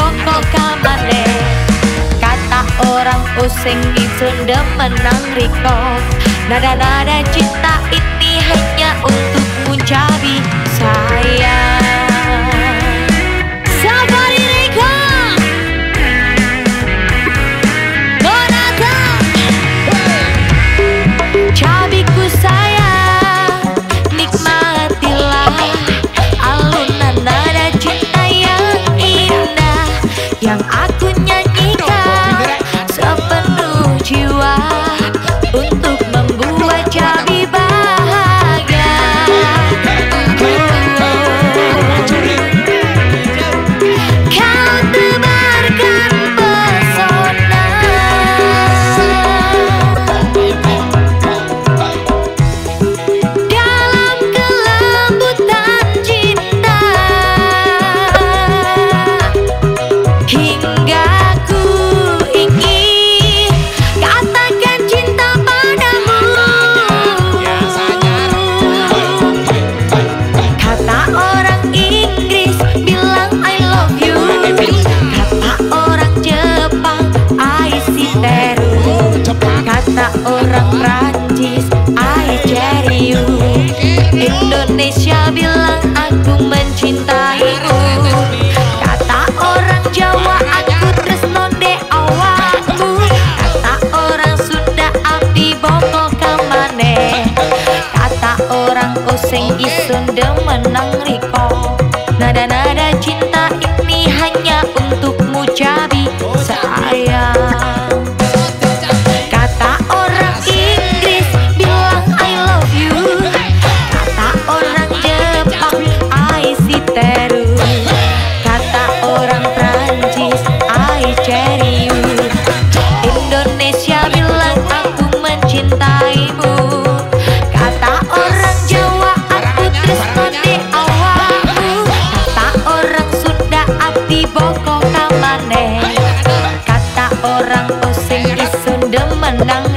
koko kamane. Kata orang useng itu menang riko Nada-nada cinta ini hanya untuk mencari sayang. yang Indonesia bilang aku mencintaimu Kata orang Jawa aku tresno de awakmu Kata orang Sunda api boko kamane. Kata orang Oseng isun menang riko. Nada-nada cinta ini hanya untukmu jadi sayang pandang